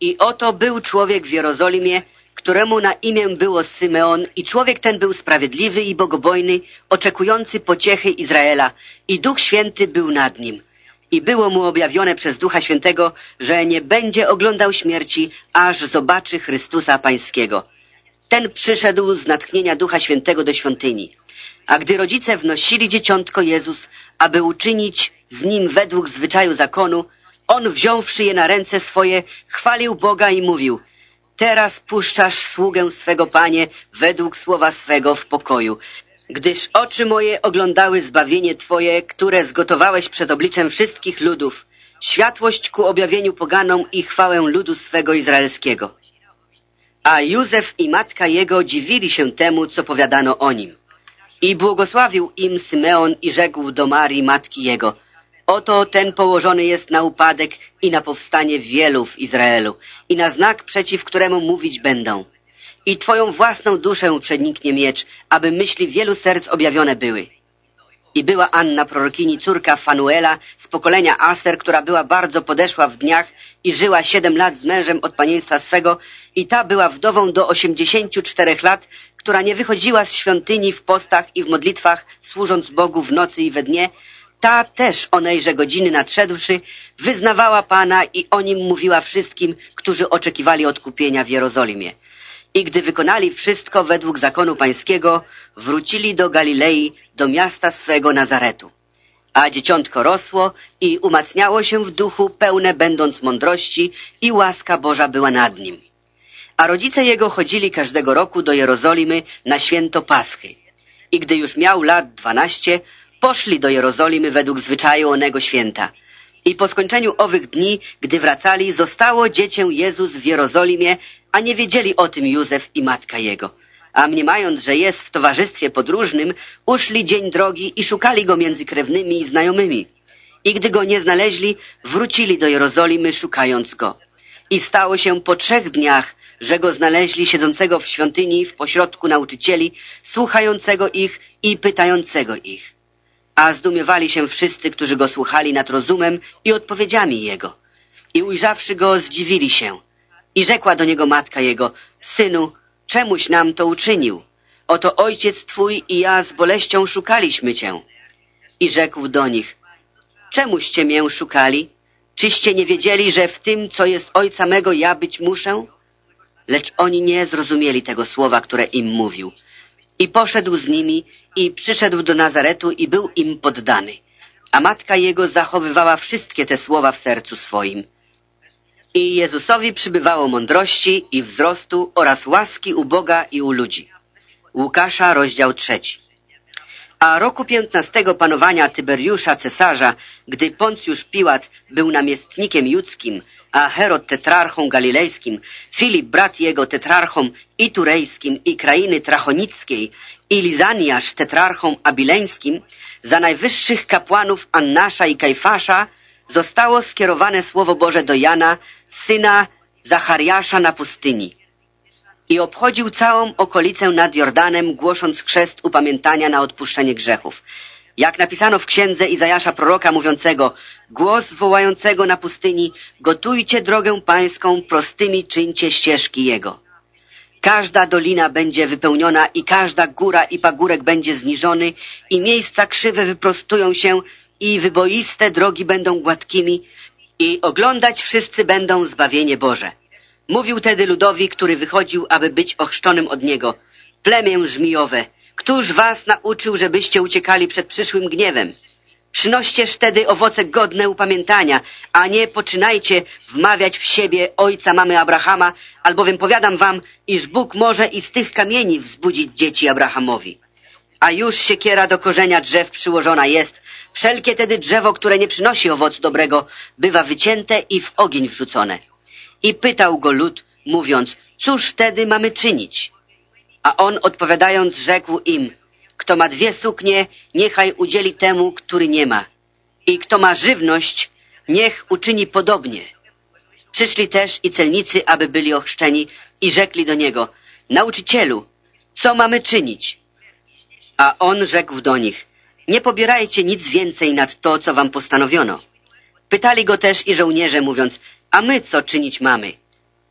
I oto był człowiek w Jerozolimie, któremu na imię było Symeon i człowiek ten był sprawiedliwy i bogobojny, oczekujący pociechy Izraela i Duch Święty był nad nim. I było mu objawione przez Ducha Świętego, że nie będzie oglądał śmierci, aż zobaczy Chrystusa Pańskiego. Ten przyszedł z natchnienia Ducha Świętego do świątyni. A gdy rodzice wnosili dzieciątko Jezus, aby uczynić z nim według zwyczaju zakonu, on wziąwszy je na ręce swoje, chwalił Boga i mówił Teraz puszczasz sługę swego Panie według słowa swego w pokoju, gdyż oczy moje oglądały zbawienie Twoje, które zgotowałeś przed obliczem wszystkich ludów, światłość ku objawieniu poganom i chwałę ludu swego izraelskiego. A Józef i matka jego dziwili się temu, co powiadano o nim. I błogosławił im Symeon i rzekł do Marii, matki jego, Oto ten położony jest na upadek i na powstanie wielu w Izraelu i na znak, przeciw któremu mówić będą. I Twoją własną duszę przeniknie miecz, aby myśli wielu serc objawione były. I była Anna prorokini, córka Fanuela z pokolenia Aser, która była bardzo podeszła w dniach i żyła siedem lat z mężem od panieństwa swego i ta była wdową do osiemdziesięciu czterech lat, która nie wychodziła z świątyni w postach i w modlitwach, służąc Bogu w nocy i we dnie, ta też onejże godziny nadszedłszy, wyznawała Pana i o nim mówiła wszystkim, którzy oczekiwali odkupienia w Jerozolimie. I gdy wykonali wszystko według zakonu pańskiego, wrócili do Galilei, do miasta swego Nazaretu. A dzieciątko rosło i umacniało się w duchu, pełne będąc mądrości i łaska Boża była nad nim. A rodzice jego chodzili każdego roku do Jerozolimy na święto Paschy. I gdy już miał lat dwanaście, poszli do Jerozolimy według zwyczaju onego święta. I po skończeniu owych dni, gdy wracali, zostało dziecię Jezus w Jerozolimie, a nie wiedzieli o tym Józef i matka jego. A mniemając, że jest w towarzystwie podróżnym, uszli dzień drogi i szukali go między krewnymi i znajomymi. I gdy go nie znaleźli, wrócili do Jerozolimy, szukając go. I stało się po trzech dniach, że go znaleźli siedzącego w świątyni w pośrodku nauczycieli, słuchającego ich i pytającego ich. A zdumiewali się wszyscy, którzy go słuchali nad rozumem i odpowiedziami jego. I ujrzawszy go, zdziwili się. I rzekła do niego matka jego, Synu, czemuś nam to uczynił? Oto ojciec twój i ja z boleścią szukaliśmy cię. I rzekł do nich, czemuście mię szukali? Czyście nie wiedzieli, że w tym, co jest ojca mego, ja być muszę? Lecz oni nie zrozumieli tego słowa, które im mówił. I poszedł z nimi i przyszedł do Nazaretu i był im poddany. A matka jego zachowywała wszystkie te słowa w sercu swoim. I Jezusowi przybywało mądrości i wzrostu oraz łaski u Boga i u ludzi. Łukasza, rozdział trzeci. A roku piętnastego panowania Tyberiusza cesarza, gdy Poncjusz Piłat był namiestnikiem judzkim, a Herod tetrarchą galilejskim, Filip brat jego tetrarchą i turejskim i krainy trachonickiej i Lizaniasz tetrarchą abileńskim, za najwyższych kapłanów Annasza i Kajfasza zostało skierowane Słowo Boże do Jana, syna Zachariasza na pustyni. I obchodził całą okolicę nad Jordanem, głosząc chrzest upamiętania na odpuszczenie grzechów. Jak napisano w księdze Izajasza proroka mówiącego, głos wołającego na pustyni, gotujcie drogę pańską, prostymi czyńcie ścieżki jego. Każda dolina będzie wypełniona i każda góra i pagórek będzie zniżony i miejsca krzywe wyprostują się i wyboiste drogi będą gładkimi i oglądać wszyscy będą zbawienie Boże. Mówił tedy ludowi, który wychodził, aby być ochrzczonym od niego. Plemię żmijowe, któż was nauczył, żebyście uciekali przed przyszłym gniewem? Przynoścież wtedy owoce godne upamiętania, a nie poczynajcie wmawiać w siebie ojca mamy Abrahama, albowiem powiadam wam, iż Bóg może i z tych kamieni wzbudzić dzieci Abrahamowi. A już siekiera do korzenia drzew przyłożona jest, wszelkie tedy drzewo, które nie przynosi owocu dobrego, bywa wycięte i w ogień wrzucone. I pytał go lud, mówiąc, cóż wtedy mamy czynić? A on odpowiadając rzekł im, kto ma dwie suknie, niechaj udzieli temu, który nie ma. I kto ma żywność, niech uczyni podobnie. Przyszli też i celnicy, aby byli ochrzczeni i rzekli do niego, nauczycielu, co mamy czynić? A on rzekł do nich, nie pobierajcie nic więcej nad to, co wam postanowiono. Pytali go też i żołnierze, mówiąc, a my co czynić mamy?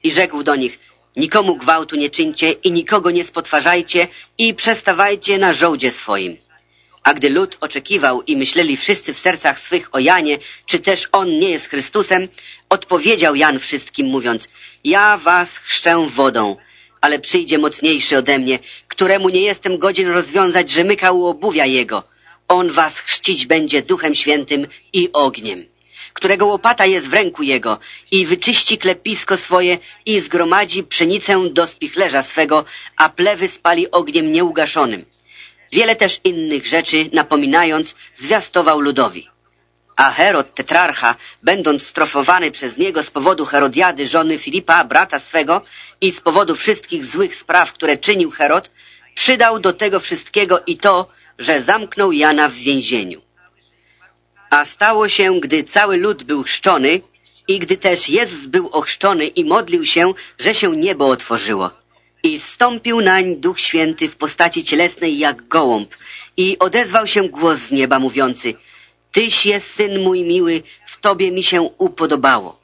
I rzekł do nich, nikomu gwałtu nie czyńcie i nikogo nie spotwarzajcie i przestawajcie na żołdzie swoim. A gdy lud oczekiwał i myśleli wszyscy w sercach swych o Janie, czy też on nie jest Chrystusem, odpowiedział Jan wszystkim mówiąc, ja was chrzczę wodą, ale przyjdzie mocniejszy ode mnie, któremu nie jestem godzien rozwiązać rzemyka u obuwia jego. On was chrzcić będzie duchem świętym i ogniem którego łopata jest w ręku jego i wyczyści klepisko swoje i zgromadzi pszenicę do spichlerza swego, a plewy spali ogniem nieugaszonym. Wiele też innych rzeczy, napominając, zwiastował ludowi. A Herod, tetrarcha, będąc strofowany przez niego z powodu Herodiady, żony Filipa, brata swego, i z powodu wszystkich złych spraw, które czynił Herod, przydał do tego wszystkiego i to, że zamknął Jana w więzieniu. A stało się, gdy cały lud był chrzczony i gdy też Jezus był ochrzczony i modlił się, że się niebo otworzyło. I stąpił nań Duch Święty w postaci cielesnej jak gołąb i odezwał się głos z nieba mówiący Tyś jest Syn mój miły, w Tobie mi się upodobało.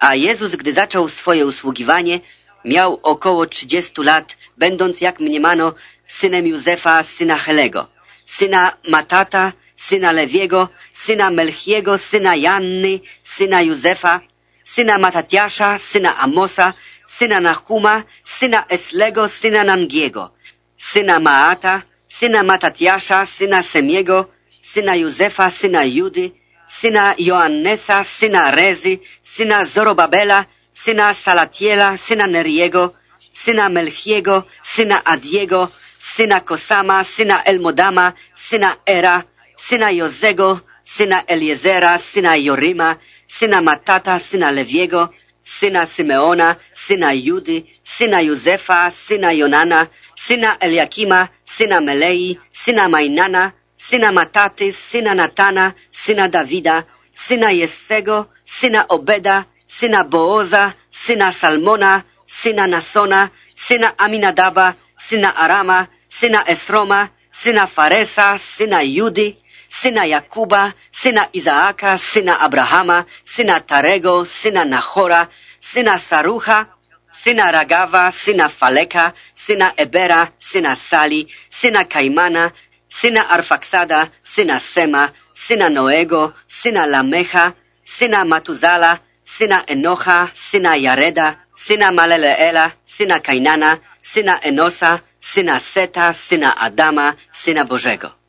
A Jezus, gdy zaczął swoje usługiwanie, miał około trzydziestu lat, będąc, jak mniemano, synem Józefa, syna Helego, syna Matata, syna Lewiego, syna Melchiego, syna Janny, syna Józefa, syna Matatiasza, syna Amosa, syna Nahuma, syna Eslego, syna Nangiego, syna Maata, syna Matatiasza, syna Semiego, syna Józefa, syna Judy, syna Joannesa, syna Rezy, syna Zorobabela, syna Salatiela, syna Neriego, syna Melchiego, syna Adiego, syna Kosama, syna Elmodama, syna Era, syna Jozego, syna Eliezera, syna Joryma, syna Matata, syna Lewiego, syna Symeona, syna Judy, syna Józefa, syna Jonana, syna Eliakima, syna Melei, syna Majnana, syna Mataty, syna Natana, syna Dawida, syna Jessego, syna Obeda, syna Booza, syna Salmona, syna Nasona, syna Aminadaba, syna Arama, syna Esroma, syna Faresa, syna Judy, syna Jakuba, syna Izaaka, syna Abrahama, syna Tarego, syna Nachora, syna Sarucha, syna Ragawa, syna Faleka, syna Ebera, syna Sali, syna Kaimana, syna Arfaksada, syna Sema, syna Noego, syna Lamecha, syna Matuzala, syna Enocha, syna Jareda, syna Maleleela, syna Kainana, syna Enosa, syna Seta, syna Adama, syna Bożego.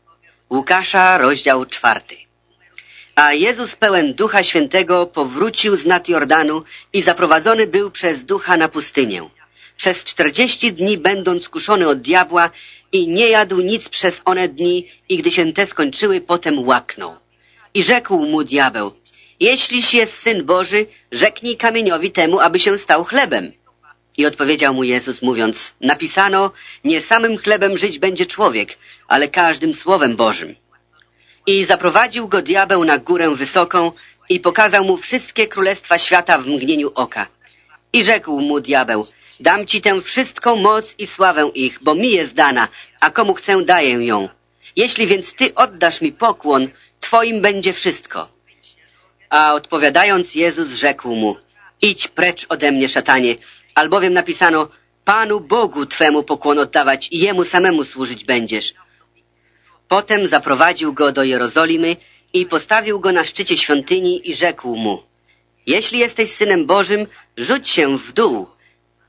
Łukasza, rozdział czwarty. A Jezus pełen Ducha Świętego powrócił z nad Jordanu i zaprowadzony był przez Ducha na pustynię. Przez czterdzieści dni będąc kuszony od diabła i nie jadł nic przez one dni i gdy się te skończyły, potem łaknął. I rzekł mu diabeł, jeśliś jest Syn Boży, rzeknij kamieniowi temu, aby się stał chlebem. I odpowiedział mu Jezus, mówiąc, napisano, nie samym chlebem żyć będzie człowiek, ale każdym słowem Bożym. I zaprowadził go diabeł na górę wysoką i pokazał mu wszystkie królestwa świata w mgnieniu oka. I rzekł mu diabeł, dam ci tę wszystką moc i sławę ich, bo mi jest dana, a komu chcę daję ją. Jeśli więc ty oddasz mi pokłon, twoim będzie wszystko. A odpowiadając Jezus rzekł mu, idź precz ode mnie, szatanie, albowiem napisano, Panu Bogu Twemu pokłon oddawać i Jemu samemu służyć będziesz. Potem zaprowadził go do Jerozolimy i postawił go na szczycie świątyni i rzekł mu, jeśli jesteś Synem Bożym, rzuć się w dół,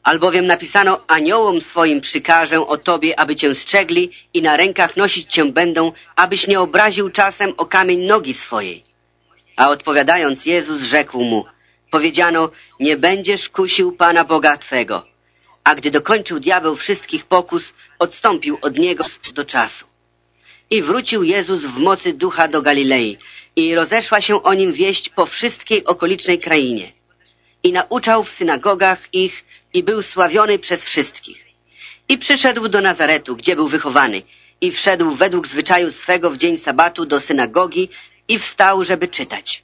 albowiem napisano, aniołom swoim przykażę o Tobie, aby Cię strzegli i na rękach nosić Cię będą, abyś nie obraził czasem o kamień nogi swojej. A odpowiadając Jezus rzekł mu, powiedziano, nie będziesz kusił Pana Boga Twego. A gdy dokończył diabeł wszystkich pokus, odstąpił od niego do czasu. I wrócił Jezus w mocy ducha do Galilei i rozeszła się o nim wieść po wszystkiej okolicznej krainie. I nauczał w synagogach ich i był sławiony przez wszystkich. I przyszedł do Nazaretu, gdzie był wychowany i wszedł według zwyczaju swego w dzień sabatu do synagogi i wstał, żeby czytać.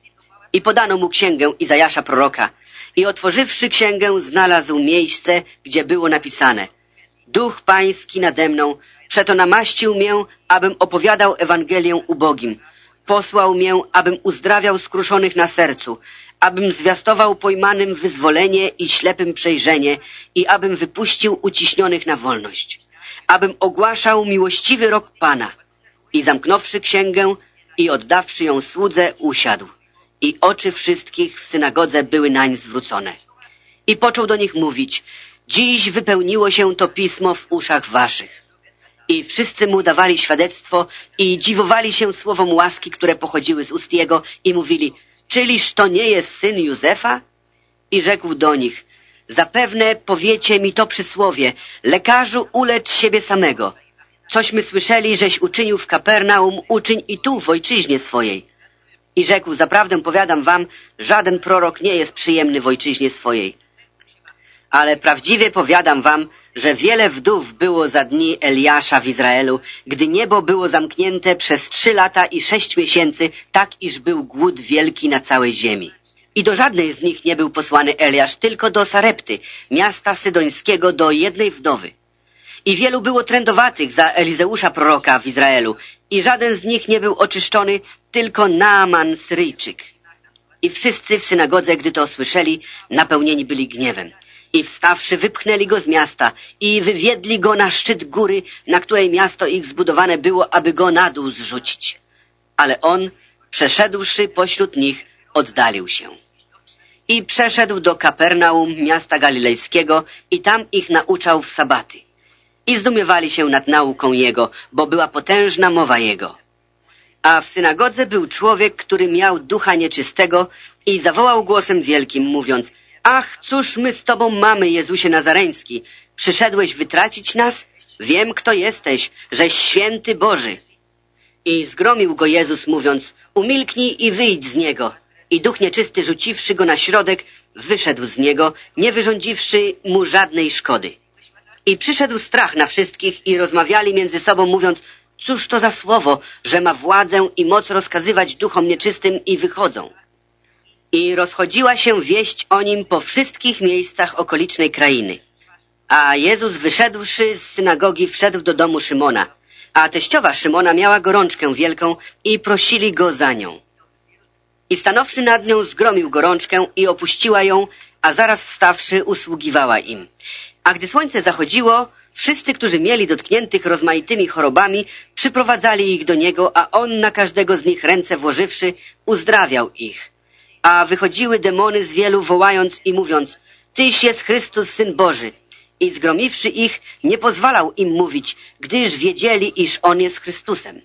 I podano mu księgę Izajasza proroka. I otworzywszy księgę znalazł miejsce, gdzie było napisane Duch Pański nade mną, przeto namaścił mię, abym opowiadał Ewangelię ubogim. Posłał mię, abym uzdrawiał skruszonych na sercu, abym zwiastował pojmanym wyzwolenie i ślepym przejrzenie i abym wypuścił uciśnionych na wolność, abym ogłaszał miłościwy rok Pana. I zamknąwszy księgę i oddawszy ją słudze, usiadł i oczy wszystkich w synagodze były nań zwrócone. I począł do nich mówić, dziś wypełniło się to pismo w uszach waszych. I wszyscy mu dawali świadectwo i dziwowali się słowom łaski, które pochodziły z ust jego i mówili, czyliż to nie jest syn Józefa? I rzekł do nich, zapewne powiecie mi to przysłowie, lekarzu ulecz siebie samego. Cośmy słyszeli, żeś uczynił w Kapernaum, uczyń i tu w ojczyźnie swojej. I rzekł, zaprawdę powiadam wam, żaden prorok nie jest przyjemny w ojczyźnie swojej. Ale prawdziwie powiadam wam, że wiele wdów było za dni Eliasza w Izraelu, gdy niebo było zamknięte przez trzy lata i sześć miesięcy, tak iż był głód wielki na całej ziemi. I do żadnej z nich nie był posłany Eliasz, tylko do Sarepty, miasta sydońskiego, do jednej wdowy. I wielu było trędowatych za Elizeusza proroka w Izraelu i żaden z nich nie był oczyszczony, tylko Naaman Syryjczyk. I wszyscy w synagodze, gdy to słyszeli, napełnieni byli gniewem. I wstawszy, wypchnęli go z miasta i wywiedli go na szczyt góry, na której miasto ich zbudowane było, aby go na dół zrzucić. Ale on, przeszedłszy pośród nich, oddalił się. I przeszedł do Kapernaum, miasta galilejskiego, i tam ich nauczał w sabaty. I zdumiewali się nad nauką jego, bo była potężna mowa jego. A w synagodze był człowiek, który miał ducha nieczystego i zawołał głosem wielkim, mówiąc Ach, cóż my z Tobą mamy, Jezusie Nazareński? Przyszedłeś wytracić nas? Wiem, kto jesteś, żeś święty Boży. I zgromił go Jezus, mówiąc Umilknij i wyjdź z niego. I duch nieczysty, rzuciwszy go na środek, wyszedł z niego, nie wyrządziwszy mu żadnej szkody. I przyszedł strach na wszystkich i rozmawiali między sobą, mówiąc Cóż to za słowo, że ma władzę i moc rozkazywać duchom nieczystym i wychodzą? I rozchodziła się wieść o nim po wszystkich miejscach okolicznej krainy. A Jezus wyszedłszy z synagogi wszedł do domu Szymona, a teściowa Szymona miała gorączkę wielką i prosili go za nią. I stanowszy nad nią zgromił gorączkę i opuściła ją, a zaraz wstawszy usługiwała im. A gdy słońce zachodziło, wszyscy, którzy mieli dotkniętych rozmaitymi chorobami, przyprowadzali ich do niego, a on na każdego z nich ręce włożywszy, uzdrawiał ich. A wychodziły demony z wielu, wołając i mówiąc, Tyś jest Chrystus, Syn Boży. I zgromiwszy ich, nie pozwalał im mówić, gdyż wiedzieli, iż On jest Chrystusem.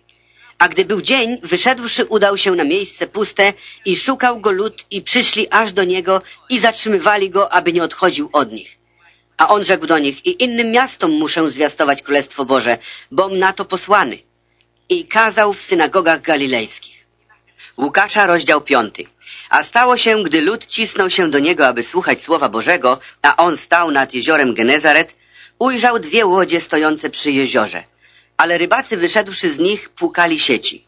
A gdy był dzień, wyszedłszy, udał się na miejsce puste i szukał go lud i przyszli aż do niego i zatrzymywali go, aby nie odchodził od nich. A on rzekł do nich, i innym miastom muszę zwiastować Królestwo Boże, bom na to posłany. I kazał w synagogach galilejskich. Łukasza, rozdział piąty. A stało się, gdy lud cisnął się do niego, aby słuchać Słowa Bożego, a on stał nad jeziorem Genezaret, ujrzał dwie łodzie stojące przy jeziorze. Ale rybacy wyszedłszy z nich, płukali sieci.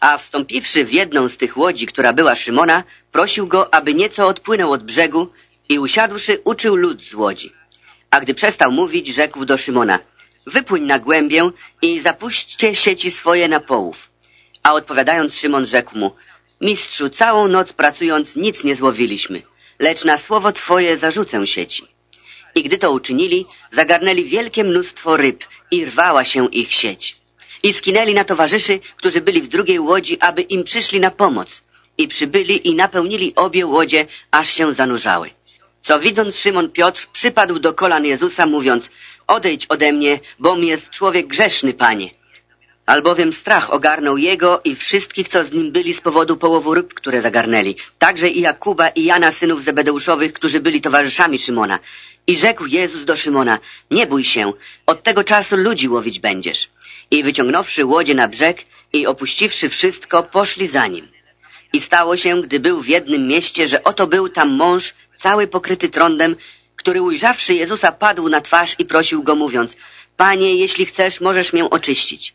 A wstąpiwszy w jedną z tych łodzi, która była Szymona, prosił go, aby nieco odpłynął od brzegu i usiadłszy, uczył lud z łodzi. A gdy przestał mówić, rzekł do Szymona, wypłyń na głębię i zapuśćcie sieci swoje na połów. A odpowiadając Szymon rzekł mu, mistrzu, całą noc pracując nic nie złowiliśmy, lecz na słowo Twoje zarzucę sieci. I gdy to uczynili, zagarnęli wielkie mnóstwo ryb i rwała się ich sieć. I skinęli na towarzyszy, którzy byli w drugiej łodzi, aby im przyszli na pomoc. I przybyli i napełnili obie łodzie, aż się zanurzały. Co widząc Szymon Piotr, przypadł do kolan Jezusa, mówiąc, odejdź ode mnie, bom jest człowiek grzeszny, panie. Albowiem strach ogarnął jego i wszystkich, co z nim byli z powodu połowu ryb, które zagarnęli. Także i Jakuba i Jana, synów Zebedeuszowych, którzy byli towarzyszami Szymona. I rzekł Jezus do Szymona, nie bój się, od tego czasu ludzi łowić będziesz. I wyciągnąwszy łodzie na brzeg i opuściwszy wszystko, poszli za nim. I stało się, gdy był w jednym mieście, że oto był tam mąż, cały pokryty trądem, który ujrzawszy Jezusa padł na twarz i prosił go, mówiąc, Panie, jeśli chcesz, możesz mię oczyścić.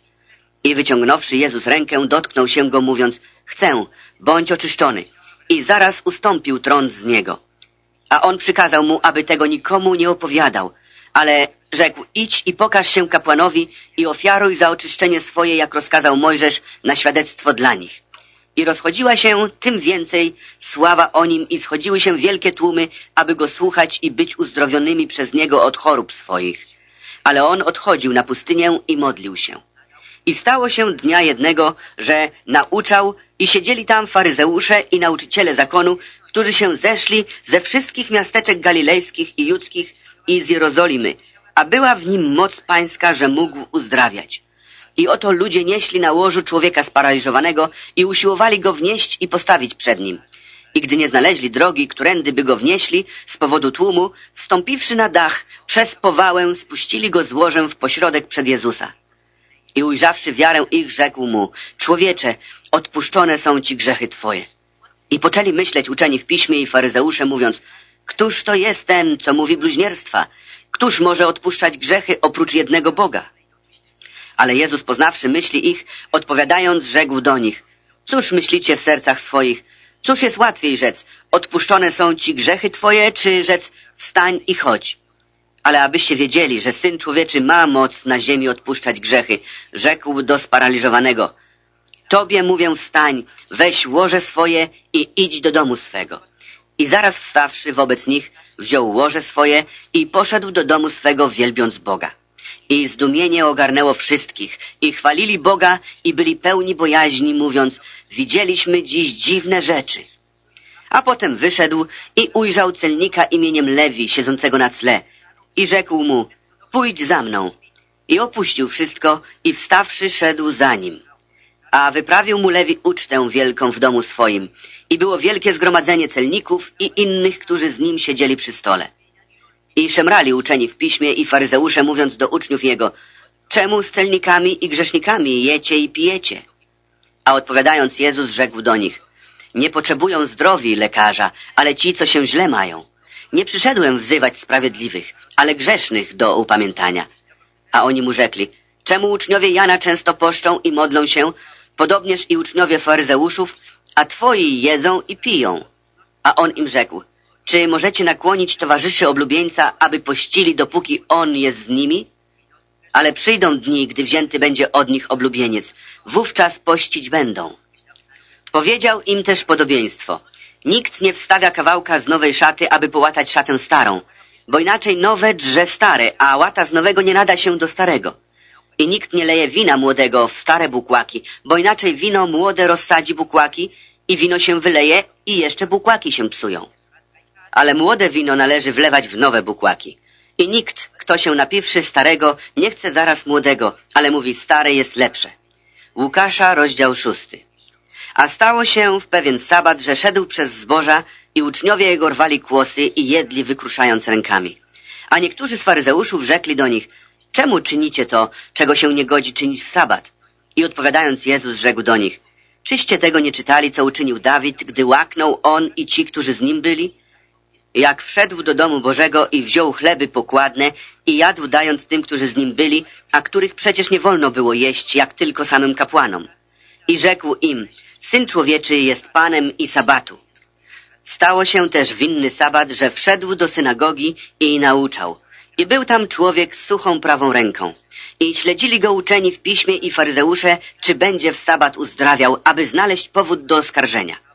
I wyciągnąwszy Jezus rękę, dotknął się go, mówiąc, chcę, bądź oczyszczony. I zaraz ustąpił trąd z niego. A on przykazał mu, aby tego nikomu nie opowiadał, ale rzekł, idź i pokaż się kapłanowi i ofiaruj za oczyszczenie swoje, jak rozkazał Mojżesz, na świadectwo dla nich. I rozchodziła się tym więcej sława o nim i schodziły się wielkie tłumy, aby go słuchać i być uzdrowionymi przez niego od chorób swoich. Ale on odchodził na pustynię i modlił się. I stało się dnia jednego, że nauczał i siedzieli tam faryzeusze i nauczyciele zakonu, którzy się zeszli ze wszystkich miasteczek galilejskich i judzkich i z Jerozolimy, a była w nim moc pańska, że mógł uzdrawiać. I oto ludzie nieśli na łożu człowieka sparaliżowanego i usiłowali go wnieść i postawić przed nim. I gdy nie znaleźli drogi, którędy by go wnieśli, z powodu tłumu, wstąpiwszy na dach, przez powałę spuścili go z łożem w pośrodek przed Jezusa. I ujrzawszy wiarę ich, rzekł mu, człowiecze, odpuszczone są ci grzechy twoje. I poczęli myśleć uczeni w piśmie i faryzeusze, mówiąc, któż to jest ten, co mówi bluźnierstwa? Któż może odpuszczać grzechy oprócz jednego Boga? Ale Jezus, poznawszy myśli ich, odpowiadając, rzekł do nich, cóż myślicie w sercach swoich? Cóż jest łatwiej rzec, odpuszczone są ci grzechy twoje, czy rzec, wstań i chodź? Ale abyście wiedzieli, że Syn Człowieczy ma moc na ziemi odpuszczać grzechy, rzekł do sparaliżowanego, Tobie mówię wstań, weź łoże swoje i idź do domu swego. I zaraz wstawszy wobec nich, wziął łoże swoje i poszedł do domu swego, wielbiąc Boga. I zdumienie ogarnęło wszystkich i chwalili Boga i byli pełni bojaźni, mówiąc, widzieliśmy dziś dziwne rzeczy. A potem wyszedł i ujrzał celnika imieniem Lewi, siedzącego na cle i rzekł mu, pójdź za mną. I opuścił wszystko i wstawszy szedł za nim. A wyprawił mu Lewi ucztę wielką w domu swoim i było wielkie zgromadzenie celników i innych, którzy z nim siedzieli przy stole. I szemrali uczeni w piśmie i faryzeusze, mówiąc do uczniów jego, czemu z celnikami i grzesznikami jecie i pijecie? A odpowiadając Jezus rzekł do nich, nie potrzebują zdrowi lekarza, ale ci, co się źle mają. Nie przyszedłem wzywać sprawiedliwych, ale grzesznych do upamiętania. A oni mu rzekli, czemu uczniowie Jana często poszczą i modlą się, podobnież i uczniowie faryzeuszów, a twoi jedzą i piją? A on im rzekł, czy możecie nakłonić towarzyszy oblubieńca, aby pościli, dopóki on jest z nimi? Ale przyjdą dni, gdy wzięty będzie od nich oblubieniec. Wówczas pościć będą. Powiedział im też podobieństwo. Nikt nie wstawia kawałka z nowej szaty, aby połatać szatę starą, bo inaczej nowe drze stare, a łata z nowego nie nada się do starego. I nikt nie leje wina młodego w stare bukłaki, bo inaczej wino młode rozsadzi bukłaki i wino się wyleje i jeszcze bukłaki się psują ale młode wino należy wlewać w nowe bukłaki. I nikt, kto się napiwszy starego, nie chce zaraz młodego, ale mówi stare jest lepsze. Łukasza, rozdział szósty. A stało się w pewien sabat, że szedł przez zboża i uczniowie jego rwali kłosy i jedli, wykruszając rękami. A niektórzy z faryzeuszów rzekli do nich, czemu czynicie to, czego się nie godzi czynić w sabat? I odpowiadając Jezus rzekł do nich, czyście tego nie czytali, co uczynił Dawid, gdy łaknął on i ci, którzy z nim byli? Jak wszedł do domu Bożego i wziął chleby pokładne i jadł dając tym, którzy z nim byli, a których przecież nie wolno było jeść, jak tylko samym kapłanom. I rzekł im, Syn Człowieczy jest Panem i Sabatu. Stało się też w inny sabat, że wszedł do synagogi i nauczał. I był tam człowiek z suchą prawą ręką. I śledzili go uczeni w piśmie i faryzeusze, czy będzie w sabat uzdrawiał, aby znaleźć powód do oskarżenia.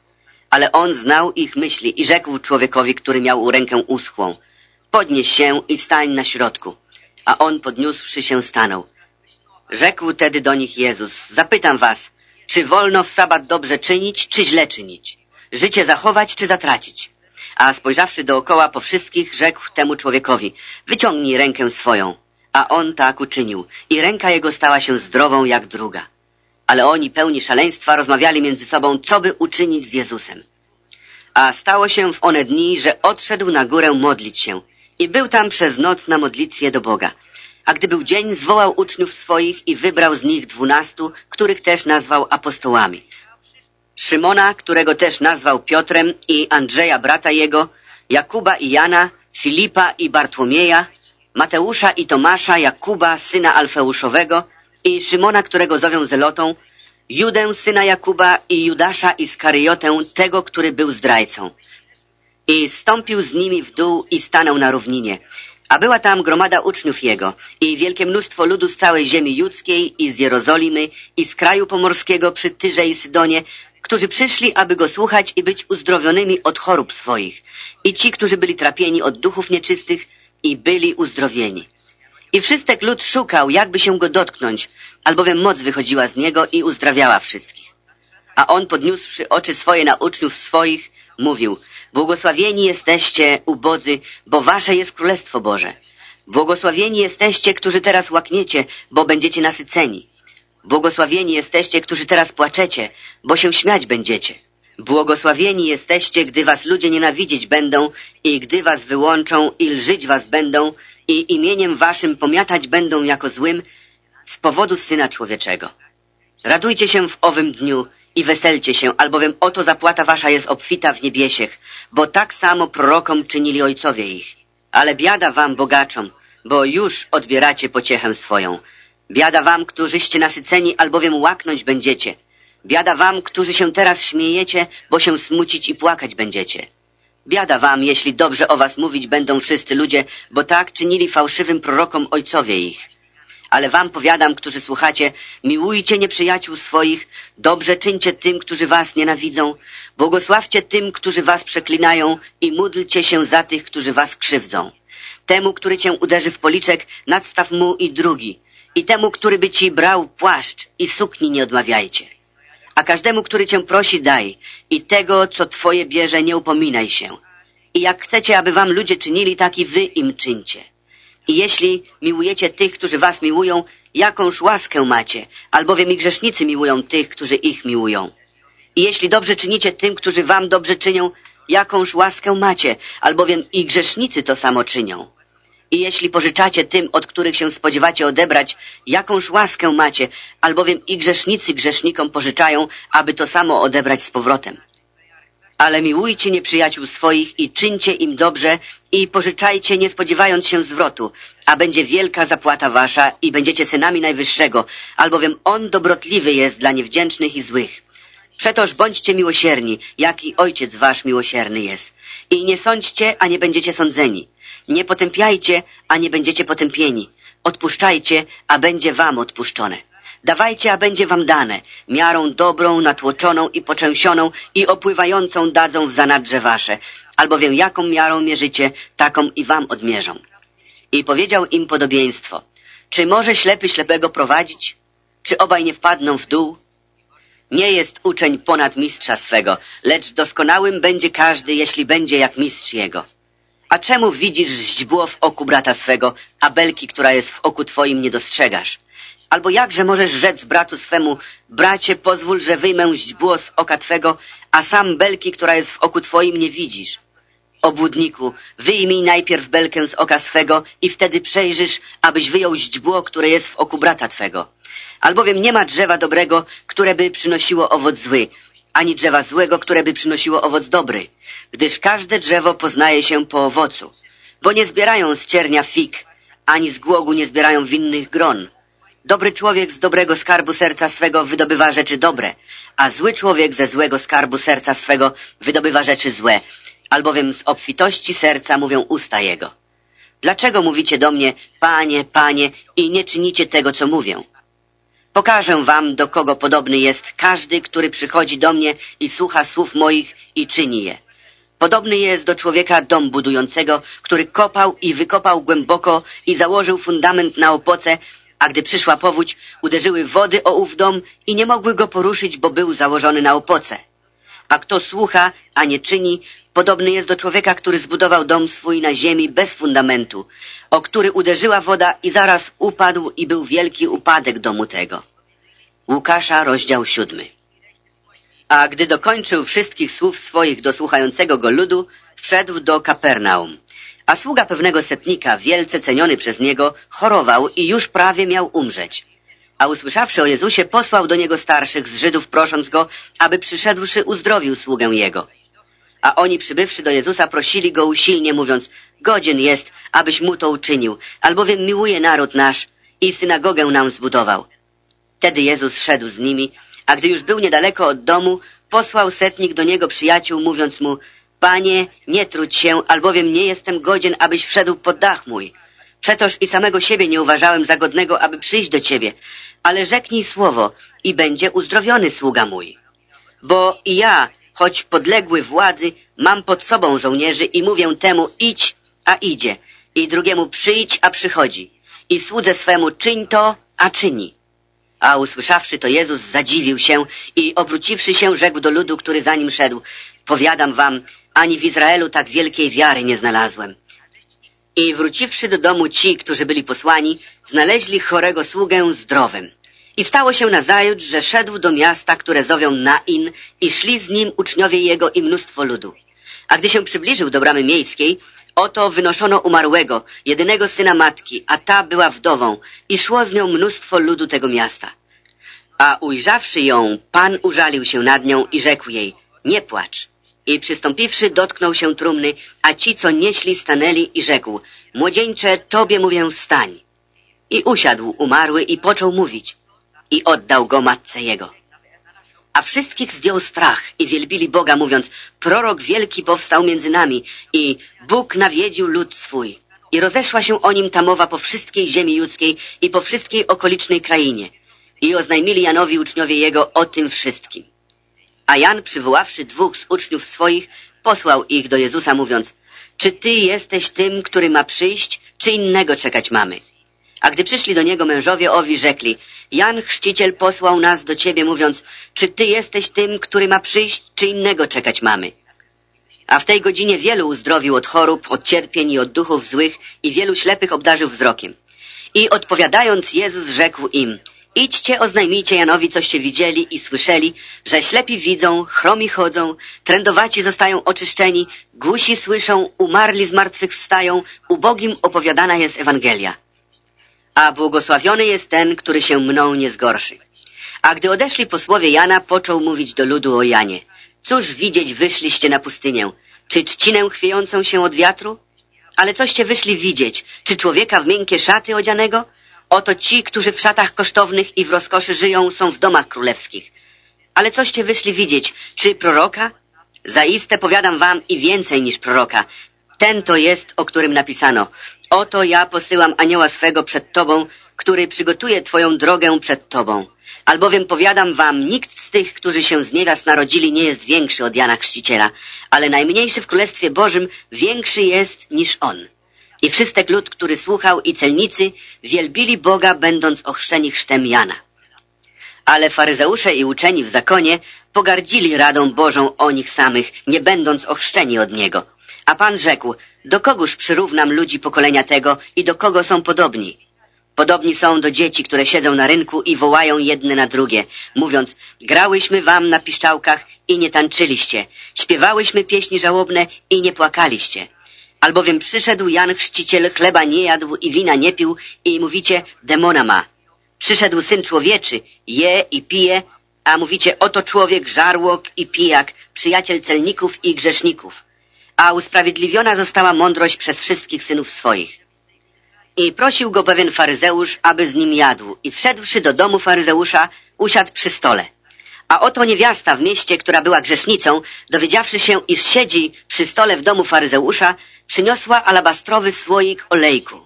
Ale on znał ich myśli i rzekł człowiekowi, który miał rękę uschłą, podnieś się i stań na środku. A on podniósłszy się stanął. Rzekł tedy do nich Jezus, zapytam was, czy wolno w sabat dobrze czynić, czy źle czynić? Życie zachować, czy zatracić? A spojrzawszy dookoła po wszystkich, rzekł temu człowiekowi, wyciągnij rękę swoją. A on tak uczynił i ręka jego stała się zdrową jak druga ale oni pełni szaleństwa rozmawiali między sobą, co by uczynić z Jezusem. A stało się w one dni, że odszedł na górę modlić się i był tam przez noc na modlitwie do Boga. A gdy był dzień, zwołał uczniów swoich i wybrał z nich dwunastu, których też nazwał apostołami. Szymona, którego też nazwał Piotrem i Andrzeja brata jego, Jakuba i Jana, Filipa i Bartłomieja, Mateusza i Tomasza, Jakuba, syna Alfeuszowego, i Szymona, którego zowią Zelotą, Judę, syna Jakuba i Judasza Iskariotę, tego, który był zdrajcą. I stąpił z nimi w dół i stanął na równinie. A była tam gromada uczniów jego i wielkie mnóstwo ludu z całej ziemi judzkiej i z Jerozolimy i z kraju pomorskiego przy Tyrze i Sydonie, którzy przyszli, aby go słuchać i być uzdrowionymi od chorób swoich. I ci, którzy byli trapieni od duchów nieczystych i byli uzdrowieni. I wszystek lud szukał, jakby się go dotknąć, albowiem moc wychodziła z niego i uzdrawiała wszystkich. A on, podniósłszy oczy swoje na uczniów swoich, mówił, błogosławieni jesteście, ubodzy, bo wasze jest Królestwo Boże. Błogosławieni jesteście, którzy teraz łakniecie, bo będziecie nasyceni. Błogosławieni jesteście, którzy teraz płaczecie, bo się śmiać będziecie. Błogosławieni jesteście, gdy was ludzie nienawidzieć będą i gdy was wyłączą i lżyć was będą i imieniem waszym pomiatać będą jako złym z powodu Syna Człowieczego. Radujcie się w owym dniu i weselcie się, albowiem oto zapłata wasza jest obfita w niebiesiech, bo tak samo prorokom czynili ojcowie ich. Ale biada wam, bogaczom, bo już odbieracie pociechę swoją. Biada wam, którzyście nasyceni, albowiem łaknąć będziecie. Biada wam, którzy się teraz śmiejecie, bo się smucić i płakać będziecie. Biada wam, jeśli dobrze o was mówić będą wszyscy ludzie, bo tak czynili fałszywym prorokom ojcowie ich. Ale wam powiadam, którzy słuchacie, miłujcie nieprzyjaciół swoich, dobrze czyńcie tym, którzy was nienawidzą, błogosławcie tym, którzy was przeklinają i módlcie się za tych, którzy was krzywdzą. Temu, który cię uderzy w policzek, nadstaw mu i drugi. I temu, który by ci brał płaszcz i sukni nie odmawiajcie. A każdemu, który cię prosi, daj. I tego, co twoje bierze, nie upominaj się. I jak chcecie, aby wam ludzie czynili, tak i wy im czyńcie. I jeśli miłujecie tych, którzy was miłują, jakąż łaskę macie, albowiem i grzesznicy miłują tych, którzy ich miłują. I jeśli dobrze czynicie tym, którzy wam dobrze czynią, jakąż łaskę macie, albowiem i grzesznicy to samo czynią. I jeśli pożyczacie tym, od których się spodziewacie odebrać, jakąż łaskę macie, albowiem i grzesznicy grzesznikom pożyczają, aby to samo odebrać z powrotem. Ale miłujcie nieprzyjaciół swoich i czyńcie im dobrze i pożyczajcie, nie spodziewając się zwrotu, a będzie wielka zapłata wasza i będziecie synami Najwyższego, albowiem On dobrotliwy jest dla niewdzięcznych i złych. Przetoż bądźcie miłosierni, jak i Ojciec wasz miłosierny jest. I nie sądźcie, a nie będziecie sądzeni. Nie potępiajcie, a nie będziecie potępieni. Odpuszczajcie, a będzie wam odpuszczone. Dawajcie, a będzie wam dane. Miarą dobrą, natłoczoną i poczęsioną i opływającą dadzą w zanadrze wasze. Albowiem jaką miarą mierzycie, taką i wam odmierzą. I powiedział im podobieństwo. Czy może ślepy ślepego prowadzić? Czy obaj nie wpadną w dół? Nie jest uczeń ponad mistrza swego, lecz doskonałym będzie każdy, jeśli będzie jak mistrz jego. A czemu widzisz źdźbło w oku brata swego, a belki, która jest w oku twoim, nie dostrzegasz? Albo jakże możesz rzec bratu swemu, bracie, pozwól, że wyjmę źdźbło z oka twego, a sam belki, która jest w oku twoim, nie widzisz? Obłudniku, wyjmij najpierw belkę z oka swego i wtedy przejrzysz, abyś wyjął źdźbło, które jest w oku brata twego. Albowiem nie ma drzewa dobrego, które by przynosiło owoc zły, ani drzewa złego, które by przynosiło owoc dobry, gdyż każde drzewo poznaje się po owocu, bo nie zbierają z ciernia fig, ani z głogu nie zbierają winnych gron. Dobry człowiek z dobrego skarbu serca swego wydobywa rzeczy dobre, a zły człowiek ze złego skarbu serca swego wydobywa rzeczy złe, albowiem z obfitości serca mówią usta jego. Dlaczego mówicie do mnie, Panie, Panie, i nie czynicie tego, co mówię? Pokażę wam, do kogo podobny jest każdy, który przychodzi do mnie i słucha słów moich i czyni je. Podobny jest do człowieka dom budującego, który kopał i wykopał głęboko i założył fundament na opoce, a gdy przyszła powódź, uderzyły wody o ów dom i nie mogły go poruszyć, bo był założony na opoce. A kto słucha, a nie czyni, podobny jest do człowieka, który zbudował dom swój na ziemi bez fundamentu, o który uderzyła woda i zaraz upadł i był wielki upadek domu tego. Łukasza, rozdział siódmy. A gdy dokończył wszystkich słów swoich do słuchającego go ludu, wszedł do Kapernaum. A sługa pewnego setnika, wielce ceniony przez niego, chorował i już prawie miał umrzeć. A usłyszawszy o Jezusie, posłał do niego starszych z Żydów, prosząc go, aby przyszedłszy uzdrowił sługę jego. A oni przybywszy do Jezusa prosili go usilnie, mówiąc, godzien jest, abyś mu to uczynił, albowiem miłuje naród nasz i synagogę nam zbudował. Wtedy Jezus szedł z nimi, a gdy już był niedaleko od domu, posłał setnik do niego przyjaciół, mówiąc mu, Panie, nie trudź się, albowiem nie jestem godzien, abyś wszedł pod dach mój. Przetoż i samego siebie nie uważałem za godnego, aby przyjść do Ciebie, ale rzeknij słowo i będzie uzdrowiony sługa mój. Bo i ja, choć podległy władzy, mam pod sobą żołnierzy i mówię temu idź, a idzie, i drugiemu przyjdź, a przychodzi, i słudze swemu czyń to, a czyni. A usłyszawszy to Jezus zadziwił się i obróciwszy się rzekł do ludu, który za nim szedł, powiadam wam, ani w Izraelu tak wielkiej wiary nie znalazłem. I wróciwszy do domu ci, którzy byli posłani, znaleźli chorego sługę zdrowym. I stało się nazajutrz, że szedł do miasta, które zowią Nain i szli z nim uczniowie jego i mnóstwo ludu. A gdy się przybliżył do bramy miejskiej, oto wynoszono umarłego, jedynego syna matki, a ta była wdową i szło z nią mnóstwo ludu tego miasta. A ujrzawszy ją, Pan użalił się nad nią i rzekł jej, nie płacz. I przystąpiwszy, dotknął się trumny, a ci, co nieśli, stanęli i rzekł, młodzieńcze, tobie mówię wstań. I usiadł umarły i począł mówić i oddał go matce jego. A wszystkich zdjął strach i wielbili Boga, mówiąc, prorok wielki powstał między nami i Bóg nawiedził lud swój. I rozeszła się o nim ta mowa po wszystkiej ziemi judzkiej i po wszystkiej okolicznej krainie. I oznajmili Janowi uczniowie jego o tym wszystkim. A Jan, przywoławszy dwóch z uczniów swoich, posłał ich do Jezusa, mówiąc, czy Ty jesteś tym, który ma przyjść, czy innego czekać mamy? A gdy przyszli do niego mężowie owi, rzekli, Jan Chrzciciel posłał nas do Ciebie, mówiąc, czy Ty jesteś tym, który ma przyjść, czy innego czekać mamy? A w tej godzinie wielu uzdrowił od chorób, od cierpień i od duchów złych i wielu ślepych obdarzył wzrokiem. I odpowiadając Jezus rzekł im, Idźcie, oznajmijcie Janowi, coście widzieli i słyszeli, że ślepi widzą, chromi chodzą, trędowaci zostają oczyszczeni, głusi słyszą, umarli z martwych wstają, ubogim opowiadana jest Ewangelia. A błogosławiony jest ten, który się mną nie zgorszy. A gdy odeszli posłowie Jana, począł mówić do ludu o Janie. Cóż widzieć wyszliście na pustynię? Czy trzcinę chwiejącą się od wiatru? Ale coście wyszli widzieć? Czy człowieka w miękkie szaty odzianego? Oto ci, którzy w szatach kosztownych i w rozkoszy żyją, są w domach królewskich. Ale coście wyszli widzieć? Czy proroka? Zaiste powiadam wam i więcej niż proroka. Ten to jest, o którym napisano. Oto ja posyłam anioła swego przed tobą, który przygotuje twoją drogę przed tobą. Albowiem powiadam wam, nikt z tych, którzy się z niewiast narodzili, nie jest większy od Jana Chrzciciela, ale najmniejszy w Królestwie Bożym większy jest niż on. I wszystek lud, który słuchał i celnicy wielbili Boga, będąc ochrzczeni chrztem Jana. Ale faryzeusze i uczeni w zakonie pogardzili radą Bożą o nich samych, nie będąc ochrzczeni od Niego. A Pan rzekł, do kogóż przyrównam ludzi pokolenia tego i do kogo są podobni? Podobni są do dzieci, które siedzą na rynku i wołają jedne na drugie, mówiąc, grałyśmy wam na piszczałkach i nie tańczyliście, śpiewałyśmy pieśni żałobne i nie płakaliście. Albowiem przyszedł Jan Chrzciciel, chleba nie jadł i wina nie pił i mówicie, demona ma. Przyszedł Syn Człowieczy, je i pije, a mówicie, oto człowiek, żarłok i pijak, przyjaciel celników i grzeszników. A usprawiedliwiona została mądrość przez wszystkich synów swoich. I prosił go pewien faryzeusz, aby z nim jadł. I wszedłszy do domu faryzeusza, usiadł przy stole. A oto niewiasta w mieście, która była grzesznicą, dowiedziawszy się, iż siedzi przy stole w domu faryzeusza, przyniosła alabastrowy słoik olejku.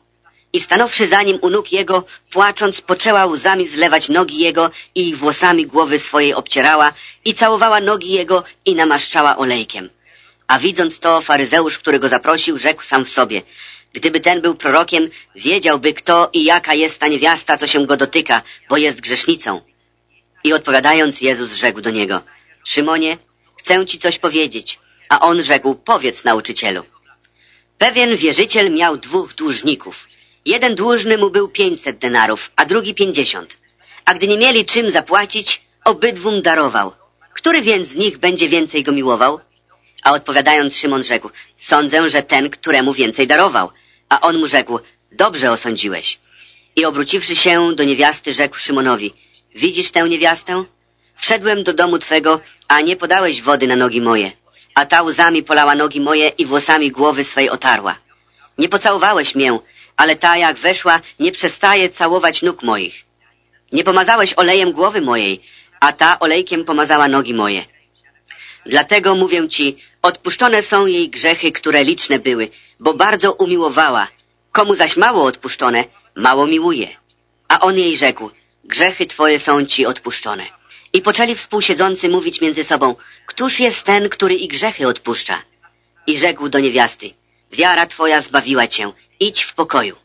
I stanowszy za nim u nóg jego, płacząc, poczęła łzami zlewać nogi jego i włosami głowy swojej obcierała i całowała nogi jego i namaszczała olejkiem. A widząc to, faryzeusz, który go zaprosił, rzekł sam w sobie, gdyby ten był prorokiem, wiedziałby kto i jaka jest ta niewiasta, co się go dotyka, bo jest grzesznicą. I odpowiadając, Jezus rzekł do niego, Szymonie, chcę ci coś powiedzieć. A on rzekł, powiedz nauczycielu. Pewien wierzyciel miał dwóch dłużników. Jeden dłużny mu był pięćset denarów, a drugi pięćdziesiąt. A gdy nie mieli czym zapłacić, obydwum darował. Który więc z nich będzie więcej go miłował? A odpowiadając Szymon rzekł, sądzę, że ten, któremu więcej darował. A on mu rzekł, dobrze osądziłeś. I obróciwszy się do niewiasty, rzekł Szymonowi, widzisz tę niewiastę? Wszedłem do domu twego, a nie podałeś wody na nogi moje a ta łzami polała nogi moje i włosami głowy swej otarła. Nie pocałowałeś mię, ale ta jak weszła, nie przestaje całować nóg moich. Nie pomazałeś olejem głowy mojej, a ta olejkiem pomazała nogi moje. Dlatego mówię ci, Odpuszczone są jej grzechy, które liczne były, bo bardzo umiłowała. Komu zaś mało odpuszczone, mało miłuje. A on jej rzekł, grzechy twoje są ci odpuszczone. I poczęli współsiedzący mówić między sobą, któż jest ten, który i grzechy odpuszcza? I rzekł do niewiasty, wiara twoja zbawiła cię, idź w pokoju.